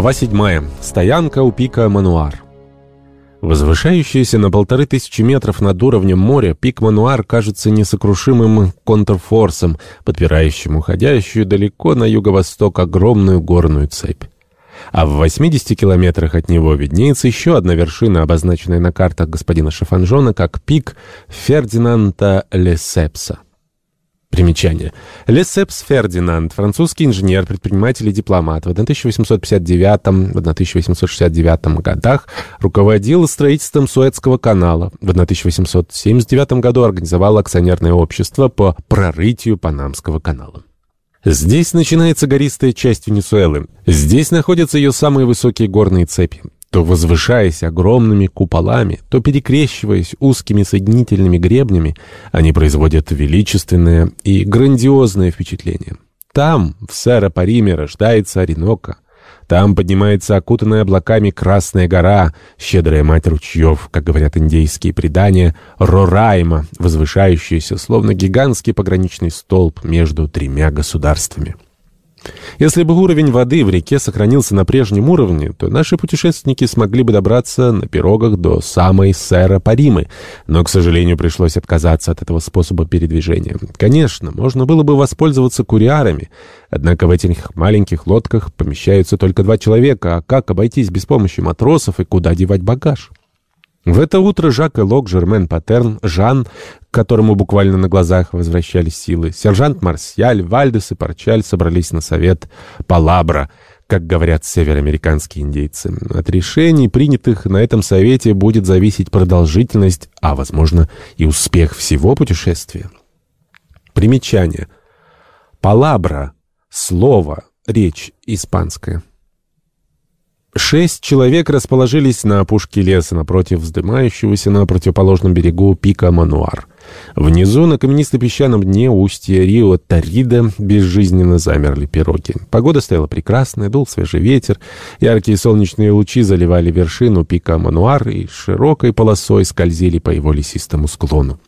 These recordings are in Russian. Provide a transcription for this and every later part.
Глава 7. Стоянка у пика Мануар. Возвышающийся на полторы тысячи метров над уровнем моря, пик Мануар кажется несокрушимым контрфорсом, подпирающим уходящую далеко на юго-восток огромную горную цепь. А в 80 километрах от него виднеется еще одна вершина, обозначенная на картах господина Шафанжона как пик Фердинанда Лесепса. Примечание. Лесепс Фердинанд, французский инженер, предприниматель и дипломат, в 1859-1869 годах руководил строительством Суэцкого канала. В 1879 году организовал акционерное общество по прорытию Панамского канала. Здесь начинается гористая часть Венесуэлы. Здесь находятся ее самые высокие горные цепи то возвышаясь огромными куполами, то перекрещиваясь узкими соединительными гребнями, они производят величественное и грандиозное впечатление. Там, в Сера-Париме, рождается Оренока. Там поднимается окутанная облаками Красная гора, щедрая мать ручьев, как говорят индейские предания, Рорайма, возвышающаяся, словно гигантский пограничный столб между тремя государствами. Если бы уровень воды в реке сохранился на прежнем уровне, то наши путешественники смогли бы добраться на пирогах до самой Сера Паримы, но, к сожалению, пришлось отказаться от этого способа передвижения. Конечно, можно было бы воспользоваться куриарами, однако в этих маленьких лодках помещаются только два человека, а как обойтись без помощи матросов и куда девать багаж? В это утро Жак Элок, Жермен Патерн, Жан, которому буквально на глазах возвращались силы, сержант Марсиаль, Вальдес и Парчаль собрались на совет Палабра, как говорят североамериканские индейцы. От решений, принятых на этом совете, будет зависеть продолжительность, а, возможно, и успех всего путешествия. Примечание. Палабра. Слово. Речь испанская. Шесть человек расположились на опушке леса напротив вздымающегося на противоположном берегу пика Мануар. Внизу, на каменисто-песчаном дне устья Рио Тарида, безжизненно замерли пироги. Погода стояла прекрасная, дул свежий ветер, яркие солнечные лучи заливали вершину пика Мануар и широкой полосой скользили по его лесистому склону.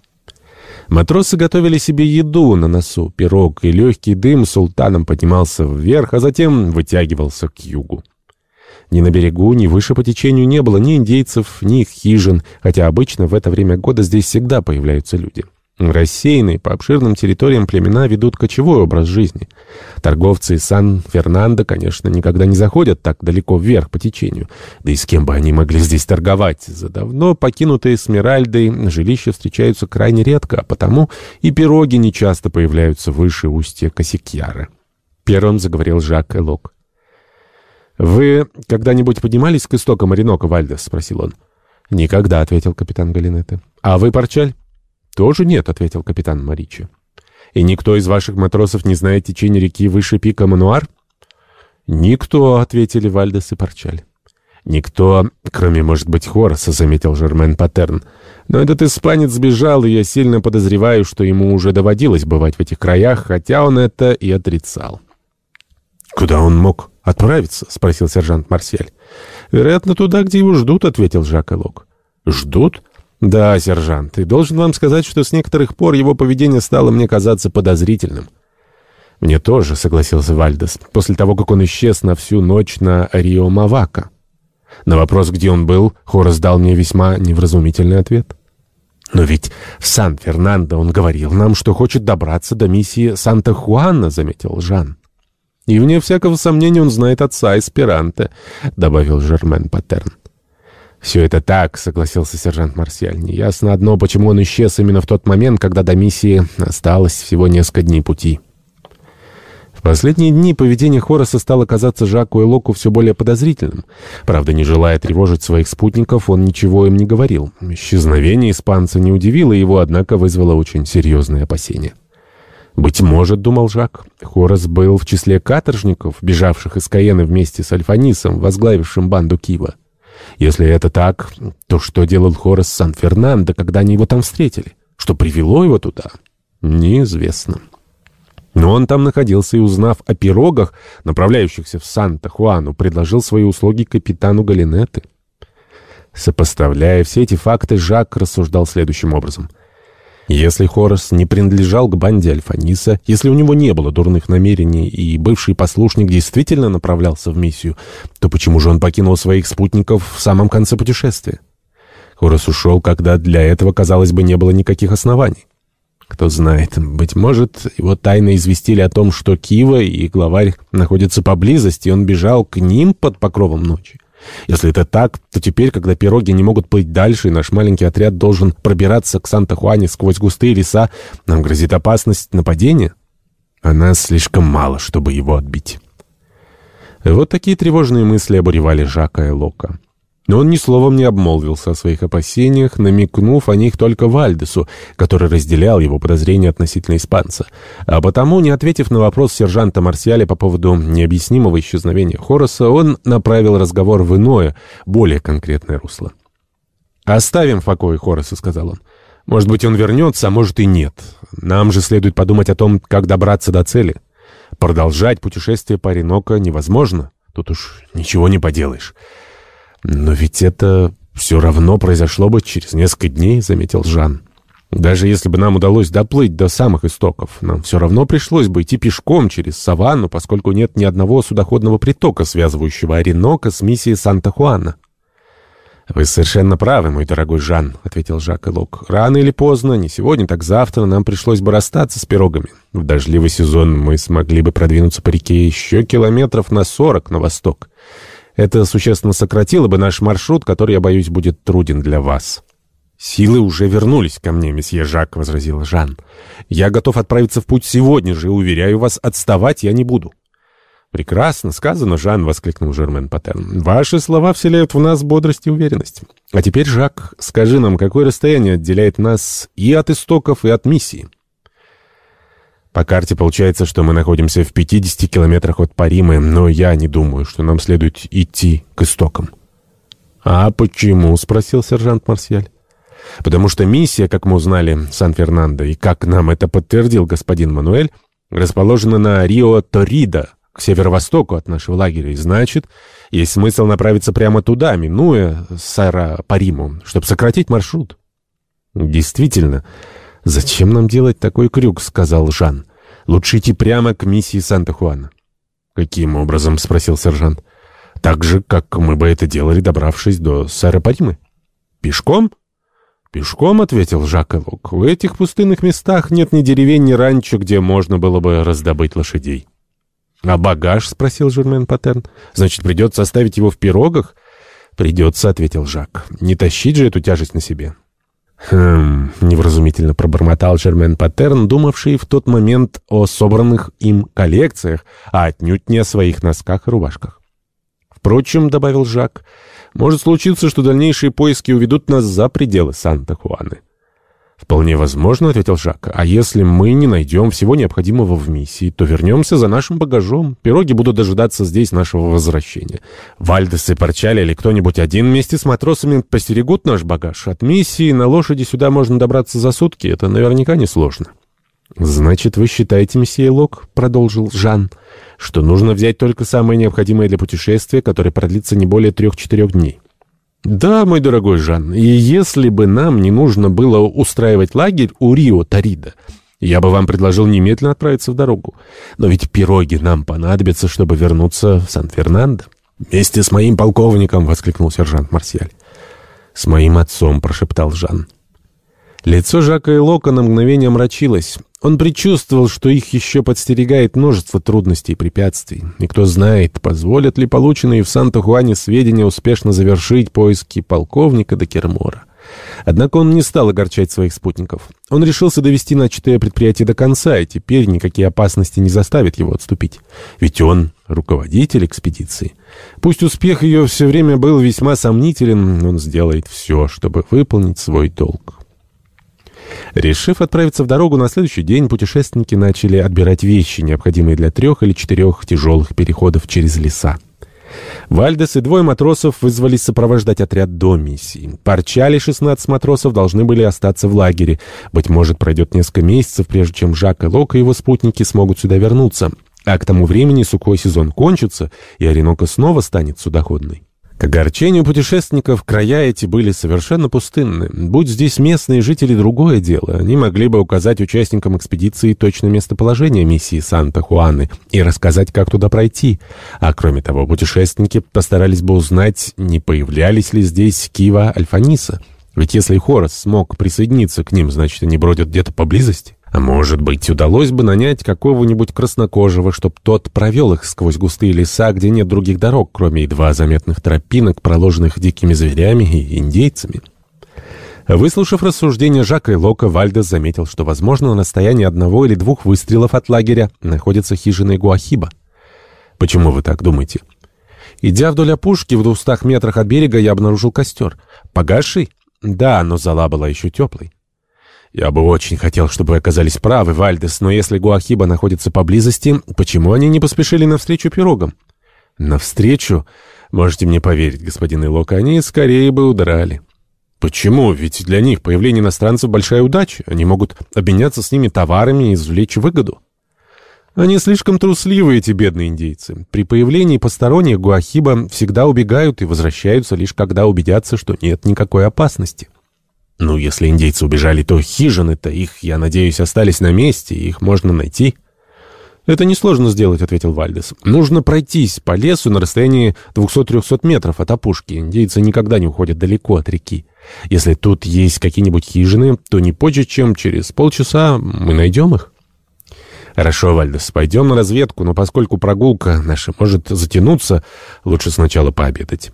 Матросы готовили себе еду на носу, пирог, и легкий дым султаном поднимался вверх, а затем вытягивался к югу. Ни на берегу, ни выше по течению не было ни индейцев, ни их хижин, хотя обычно в это время года здесь всегда появляются люди. Рассеянные по обширным территориям племена ведут кочевой образ жизни. Торговцы Сан-Фернандо, конечно, никогда не заходят так далеко вверх по течению. Да и с кем бы они могли здесь торговать? За давно покинутые Смиральдой жилища встречаются крайне редко, а потому и пироги нечасто появляются выше устья Косикьяра. Первым заговорил Жак Элок. «Вы когда-нибудь поднимались к истокам Оренока, Вальдес?» — спросил он. «Никогда», — ответил капитан Галинетте. «А вы, Парчаль?» «Тоже нет», — ответил капитан Маричи. «И никто из ваших матросов не знает течение реки выше пика Мануар?» «Никто», — ответили Вальдес и Парчаль. «Никто, кроме, может быть, Хороса», — заметил Жермен Паттерн. «Но этот испанец сбежал, и я сильно подозреваю, что ему уже доводилось бывать в этих краях, хотя он это и отрицал». «Куда он мог отправиться?» — спросил сержант Марсель. «Вероятно, туда, где его ждут», — ответил Жак Элок. «Ждут?» «Да, сержант, и должен вам сказать, что с некоторых пор его поведение стало мне казаться подозрительным». «Мне тоже», — согласился Вальдес, после того, как он исчез на всю ночь на Рио-Мавака. На вопрос, где он был, Хорас дал мне весьма невразумительный ответ. «Но ведь в Сан-Фернандо он говорил нам, что хочет добраться до миссии Санта-Хуана», — заметил Жан. «И вне всякого сомнения он знает отца Эсперанто», — добавил Жермен Паттерн. «Все это так», — согласился сержант Марсиаль. «Неясно одно, почему он исчез именно в тот момент, когда до миссии осталось всего несколько дней пути». В последние дни поведение Хораса стало казаться Жаку и Локу все более подозрительным. Правда, не желая тревожить своих спутников, он ничего им не говорил. Исчезновение испанца не удивило его, однако вызвало очень серьезные опасения. «Быть может, — думал Жак, — Хорос был в числе каторжников, бежавших из Каены вместе с Альфанисом, возглавившим банду Кива. Если это так, то что делал Хорос Сан-Фернандо, когда они его там встретили? Что привело его туда? Неизвестно». Но он там находился и, узнав о пирогах, направляющихся в Санта-Хуану, предложил свои услуги капитану Галинеты. Сопоставляя все эти факты, Жак рассуждал следующим образом — Если Хорос не принадлежал к банде Альфаниса, если у него не было дурных намерений и бывший послушник действительно направлялся в миссию, то почему же он покинул своих спутников в самом конце путешествия? Хорос ушел, когда для этого, казалось бы, не было никаких оснований. Кто знает, быть может, его тайно известили о том, что Кива и главарь находятся поблизости, и он бежал к ним под покровом ночи. Если это так, то теперь, когда пироги не могут плыть дальше, и наш маленький отряд должен пробираться к Санта-Хуане сквозь густые леса, нам грозит опасность нападения. А нас слишком мало, чтобы его отбить. Вот такие тревожные мысли обуревали Жака и Лока. Но он ни словом не обмолвился о своих опасениях, намекнув о них только Вальдесу, который разделял его подозрения относительно испанца. А потому, не ответив на вопрос сержанта Марсиаля по поводу необъяснимого исчезновения Хороса, он направил разговор в иное, более конкретное русло. «Оставим в покое Хороса», — сказал он. «Может быть, он вернется, а может и нет. Нам же следует подумать о том, как добраться до цели. Продолжать путешествие по Оренока невозможно. Тут уж ничего не поделаешь». «Но ведь это все равно произошло бы через несколько дней», — заметил Жан. «Даже если бы нам удалось доплыть до самых истоков, нам все равно пришлось бы идти пешком через саванну, поскольку нет ни одного судоходного притока, связывающего Оренока с миссией Санта-Хуана». «Вы совершенно правы, мой дорогой Жан», — ответил Жак Элок. «Рано или поздно, не сегодня, так завтра, нам пришлось бы расстаться с пирогами. В дождливый сезон мы смогли бы продвинуться по реке еще километров на сорок на восток. Это существенно сократило бы наш маршрут, который, я боюсь, будет труден для вас». «Силы уже вернулись ко мне, месье Жак», — возразил Жан. «Я готов отправиться в путь сегодня же, уверяю вас, отставать я не буду». «Прекрасно сказано, Жан», — воскликнул Жермен Паттерн. «Ваши слова вселяют в нас бодрость и уверенность. А теперь, Жак, скажи нам, какое расстояние отделяет нас и от истоков, и от миссии?» По карте получается, что мы находимся в 50 километрах от Паримы, но я не думаю, что нам следует идти к истокам. «А почему?» — спросил сержант Марсиаль. «Потому что миссия, как мы узнали, Сан-Фернандо, и как нам это подтвердил господин Мануэль, расположена на Рио-Торида, к северо-востоку от нашего лагеря, и значит, есть смысл направиться прямо туда, минуя Сара-Париму, чтобы сократить маршрут». «Действительно». «Зачем нам делать такой крюк?» — сказал Жан. «Лучше идти прямо к миссии Санта-Хуана». «Каким образом?» — спросил сержант. «Так же, как мы бы это делали, добравшись до Сарапаримы». «Пешком?» «Пешком», — ответил Жак Элок. «В этих пустынных местах нет ни деревень, ни ранчо, где можно было бы раздобыть лошадей». «А багаж?» — спросил Журмен Паттерн. «Значит, придется оставить его в пирогах?» «Придется», — ответил Жак. «Не тащить же эту тяжесть на себе». «Хм...» — невразумительно пробормотал Жермен Паттерн, думавший в тот момент о собранных им коллекциях, а отнюдь не о своих носках и рубашках. «Впрочем», — добавил Жак, — «может случиться, что дальнейшие поиски уведут нас за пределы Санта-Хуаны». «Вполне возможно», — ответил Жак. «А если мы не найдем всего необходимого в миссии, то вернемся за нашим багажом. Пироги будут дожидаться здесь нашего возвращения. Вальдес и Парчали или кто-нибудь один вместе с матросами постерегут наш багаж. От миссии на лошади сюда можно добраться за сутки. Это наверняка несложно». «Значит, вы считаете, месье Лок, — продолжил Жан, — что нужно взять только самое необходимое для путешествия, которое продлится не более трех-четырех дней?» «Да, мой дорогой Жан, и если бы нам не нужно было устраивать лагерь у Рио-Тарида, я бы вам предложил немедленно отправиться в дорогу. Но ведь пироги нам понадобятся, чтобы вернуться в Сан-Фернандо». «Вместе с моим полковником!» — воскликнул сержант Марсиаль. «С моим отцом!» — прошептал Жан. Лицо Жака и Лока на мгновение омрачилось. Он предчувствовал, что их еще подстерегает множество трудностей и препятствий. И кто знает, позволят ли полученные в Санта-Хуане сведения успешно завершить поиски полковника до Кермора. Однако он не стал огорчать своих спутников. Он решился довести начатое предприятие до конца, и теперь никакие опасности не заставят его отступить. Ведь он руководитель экспедиции. Пусть успех ее все время был весьма сомнителен, он сделает все, чтобы выполнить свой долг. Решив отправиться в дорогу, на следующий день путешественники начали отбирать вещи, необходимые для трех или четырех тяжелых переходов через леса. Вальдес и двое матросов вызвались сопровождать отряд до миссии. Парчали 16 матросов должны были остаться в лагере. Быть может, пройдет несколько месяцев, прежде чем Жак и Лок и его спутники смогут сюда вернуться. А к тому времени сухой сезон кончится, и Оренока снова станет судоходной. К огорчению путешественников края эти были совершенно пустынны. Будь здесь местные жители другое дело, они могли бы указать участникам экспедиции точное местоположение миссии Санта-Хуаны и рассказать, как туда пройти. А кроме того, путешественники постарались бы узнать, не появлялись ли здесь Кива Альфаниса. Ведь если Хорос смог присоединиться к ним, значит, они бродят где-то поблизости. А может быть, удалось бы нанять какого-нибудь краснокожего, чтоб тот провел их сквозь густые леса, где нет других дорог, кроме едва заметных тропинок, проложенных дикими зверями и индейцами. Выслушав рассуждения Жака и Лока, Вальдес заметил, что, возможно, на расстоянии одного или двух выстрелов от лагеря находится хижина Гуахиба. Почему вы так думаете? Идя вдоль опушки в двухстах метрах от берега, я обнаружил костер. Погасший? Да, но зала была еще теплой. Я бы очень хотел, чтобы вы оказались правы, Вальдес, но если Гуахиба находится поблизости, почему они не поспешили навстречу пирогам? Навстречу? Можете мне поверить, господин Илок, они скорее бы удрали. Почему? Ведь для них появление иностранцев большая удача. Они могут обменяться с ними товарами и извлечь выгоду. Они слишком трусливы, эти бедные индейцы. При появлении посторонних Гуахиба всегда убегают и возвращаются лишь когда убедятся, что нет никакой опасности. Ну, если индейцы убежали, то хижины-то их, я надеюсь, остались на месте, их можно найти. «Это несложно сделать», — ответил Вальдес. «Нужно пройтись по лесу на расстоянии 200-300 метров от опушки. Индейцы никогда не уходят далеко от реки. Если тут есть какие-нибудь хижины, то не позже, чем через полчаса мы найдем их». «Хорошо, Вальдес, пойдем на разведку, но поскольку прогулка наша может затянуться, лучше сначала пообедать».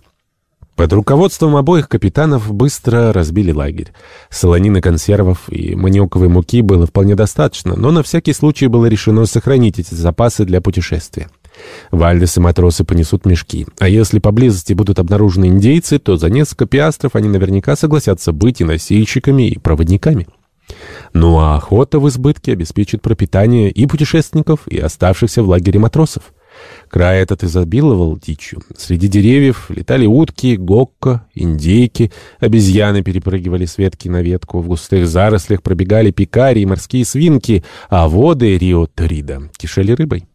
Под руководством обоих капитанов быстро разбили лагерь. Солонины консервов и маниоковой муки было вполне достаточно, но на всякий случай было решено сохранить эти запасы для путешествия. Вальдес и матросы понесут мешки, а если поблизости будут обнаружены индейцы, то за несколько пиастров они наверняка согласятся быть и носильщиками, и проводниками. Ну а охота в избытке обеспечит пропитание и путешественников, и оставшихся в лагере матросов. Край этот изобиловал дичью. Среди деревьев летали утки, гокко, индейки, обезьяны перепрыгивали с ветки на ветку, в густых зарослях пробегали пикари и морские свинки, а воды Рио-Торида кишели рыбой.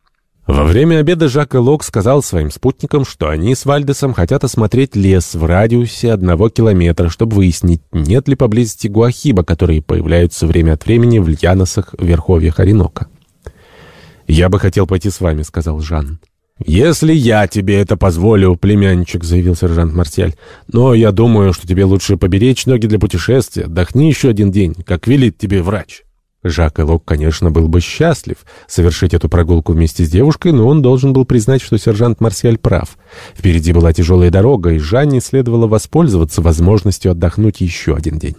Во время обеда Жак и Лок сказал своим спутникам, что они с Вальдесом хотят осмотреть лес в радиусе одного километра, чтобы выяснить, нет ли поблизости гуахиба, которые появляются время от времени в льяносах в верховьях Оренока. «Я бы хотел пойти с вами», — сказал Жан. «Если я тебе это позволю, племянничек», — заявил сержант Марсиаль. «Но я думаю, что тебе лучше поберечь ноги для путешествия. Отдохни еще один день, как велит тебе врач». Жак Элок, конечно, был бы счастлив совершить эту прогулку вместе с девушкой, но он должен был признать, что сержант Марсиаль прав. Впереди была тяжелая дорога, и Жанне следовало воспользоваться возможностью отдохнуть еще один день.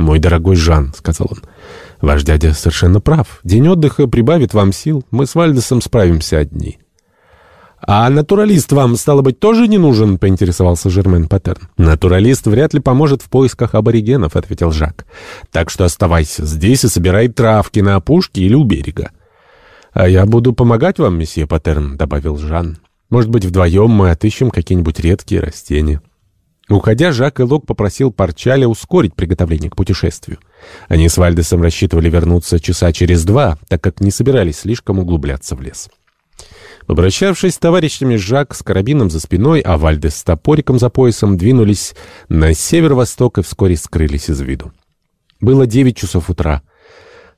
«Мой дорогой Жан», — сказал он, — «ваш дядя совершенно прав. День отдыха прибавит вам сил. Мы с Вальдесом справимся одни». «А натуралист вам, стало быть, тоже не нужен?» — поинтересовался Жермен Паттерн. «Натуралист вряд ли поможет в поисках аборигенов», — ответил Жак. «Так что оставайся здесь и собирай травки на опушке или у берега». «А я буду помогать вам, месье Паттерн», — добавил Жан. «Может быть, вдвоем мы отыщем какие-нибудь редкие растения». Уходя, Жак и Лок попросил Парчаля ускорить приготовление к путешествию. Они с Вальдесом рассчитывали вернуться часа через два, так как не собирались слишком углубляться в лес. Попрощавшись с товарищами, Жак с карабином за спиной, а Вальдес с топориком за поясом двинулись на северо-восток и вскоре скрылись из виду. Было девять часов утра.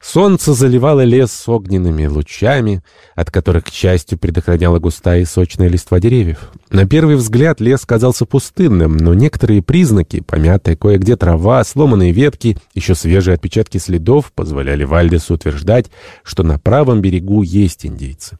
Солнце заливало лес огненными лучами, от которых, к счастью, предохраняла густая и сочная листва деревьев. На первый взгляд лес казался пустынным, но некоторые признаки, помятая кое-где трава, сломанные ветки, еще свежие отпечатки следов, позволяли Вальдесу утверждать, что на правом берегу есть индейцы.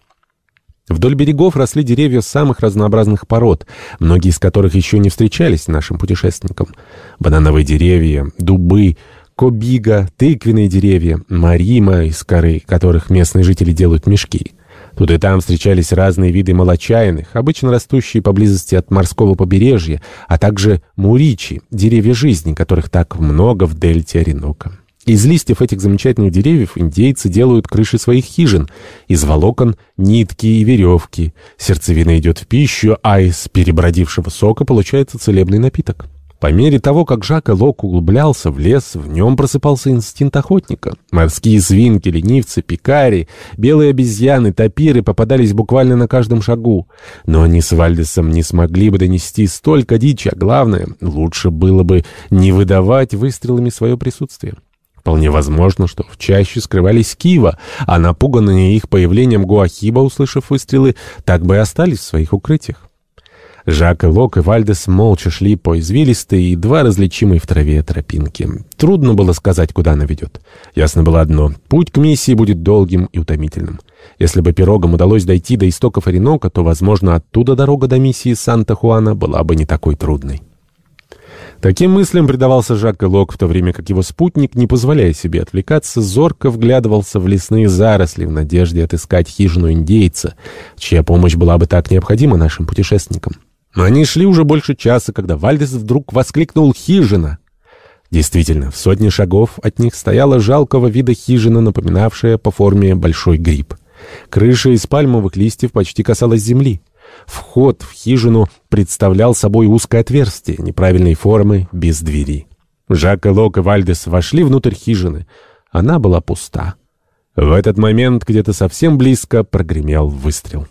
Вдоль берегов росли деревья самых разнообразных пород, многие из которых еще не встречались нашим путешественникам. Банановые деревья, дубы — кобига, тыквенные деревья, марима, из коры которых местные жители делают мешки. Тут и там встречались разные виды молочайных, обычно растущие поблизости от морского побережья, а также муричи, деревья жизни, которых так много в дельте Оренока. Из листьев этих замечательных деревьев индейцы делают крыши своих хижин, из волокон — нитки и веревки. Сердцевина идет в пищу, а из перебродившего сока получается целебный напиток. По мере того, как Жак и Лок углублялся в лес, в нем просыпался инстинкт охотника. Морские свинки, ленивцы, пикари, белые обезьяны, тапиры попадались буквально на каждом шагу. Но они с Вальдесом не смогли бы донести столько дичи, а главное, лучше было бы не выдавать выстрелами свое присутствие. Вполне возможно, что в чаще скрывались Кива, а напуганные их появлением Гуахиба, услышав выстрелы, так бы и остались в своих укрытиях. Жак и Лок и Вальдес молча шли по извилистой и едва различимой в траве тропинке. Трудно было сказать, куда она ведет. Ясно было одно — путь к миссии будет долгим и утомительным. Если бы пирогам удалось дойти до истоков Оренока, то, возможно, оттуда дорога до миссии Санта-Хуана была бы не такой трудной. Таким мыслям предавался Жак Лок, в то время как его спутник, не позволяя себе отвлекаться, зорко вглядывался в лесные заросли в надежде отыскать хижину индейца, чья помощь была бы так необходима нашим путешественникам. Но они шли уже больше часа, когда Вальдес вдруг воскликнул «Хижина!». Действительно, в сотне шагов от них стояла жалкого вида хижина, напоминавшая по форме большой гриб. Крыша из пальмовых листьев почти касалась земли. Вход в хижину представлял собой узкое отверстие, неправильной формы, без двери. Жак Лок и Вальдес вошли внутрь хижины. Она была пуста. В этот момент где-то совсем близко прогремел выстрел.